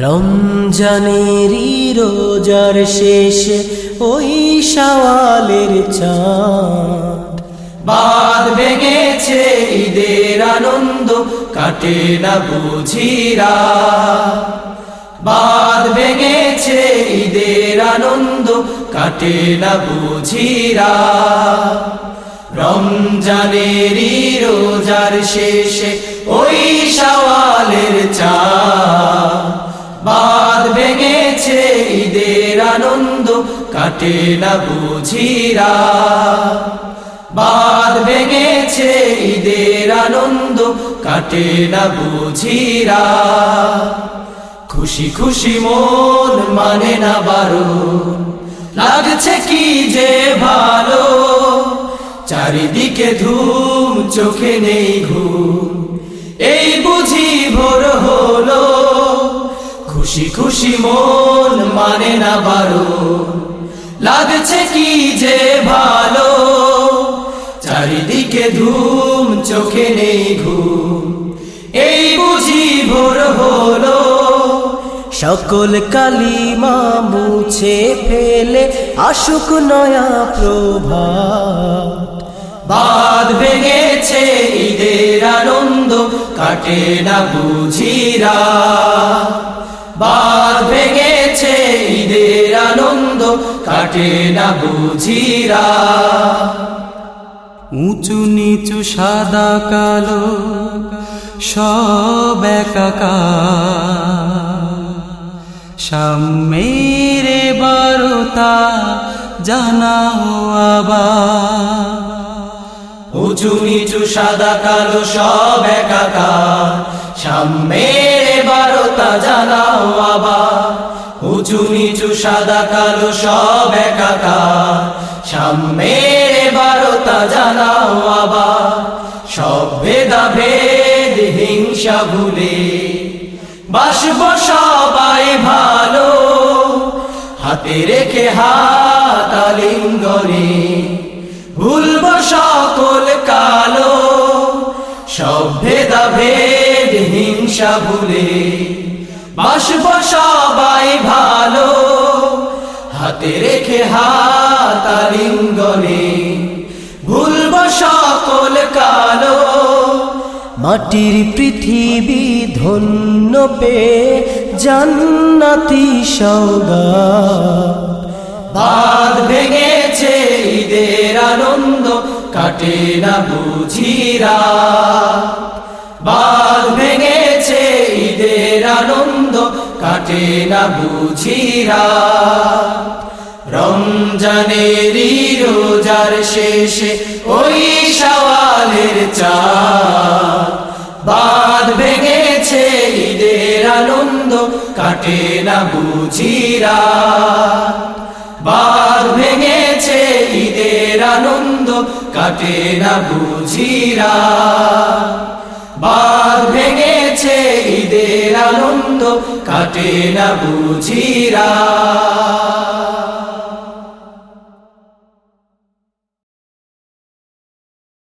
রমজানেরই রোজার শেষে ওই সওয়ালের চাঁদ। বাদ ভেঙেছে ঈদের আনন্দ, কাটে না বুঝিরা বাদ ভেঙেছে ঈদের আনন্দ, কাটে না বুঝিরা রমজানেরই রোজার শেষে ওই সওয়ালের আনন্দ কাটে না বুঝিরা। বাদ ভেঙেছে ঈদের আনন্দ কাটে না বুঝিরা। খুশি খুশি মন মানে না বারো লাগছে কি যে ভালো। চারিদিকে ধুম, চোখে নেই ঘুম, এই বুঝি ভোর খুশি খুশি মন মানে না বারণ লাগছে কি যে ভালো? চারিদিকে ধুম, চোখে নেই ঘুম। এই বুঝি ভোর হলো। সকল কালিমা মুছে ফেলে আশুক নয়া প্রভাত। বাদ ভেঙেছে ঈদের আনন্দ, কাটে না বুঝিরা বাদ ভেঙেছে ঈদের আনন্দ কাটে না বুঝিরা। উঁচু নিচু সাদা কালো সব একাকা সাম্যের বারতা জানাও আবার। উঁচু নিচু সাদা কালো সব বারোতা জানাও আবার উঁচু নিচু সাদা কালো সব একাকার। সাম্যের বারোতা জানাও আবার সব ভেদা ভেদ হিংসা ভুলে। বাসব সবাই ভালো। হাতে রেখে হাত আলিঙ্গনে। ভুলব সকল কালো। সব ভেদা ভেদ হিংসা ভুলে। বাসব সবাই ভালো। হাতে রেখে হাত আলিঙ্গনে ভুলব সকল কালো। মাটির পৃথিবী ধন্য পে, জান্নাতি সৌগা বাদ ভেঙেছে ঈদের আনন্দ, কাটে না বুঝিরা। বাদ আনন্দ কাটে না বুঝিরা। রমজানেরই রোজার শেষে ওই সওয়ালের চা বাদ ভেঙেছে ঈদের আনন্দ, কাটে না বুঝিরা। বাদ ভেঙেছে ঈদের আনন্দ, কাটে না বুঝিরা। কাটে না বুঝিরা।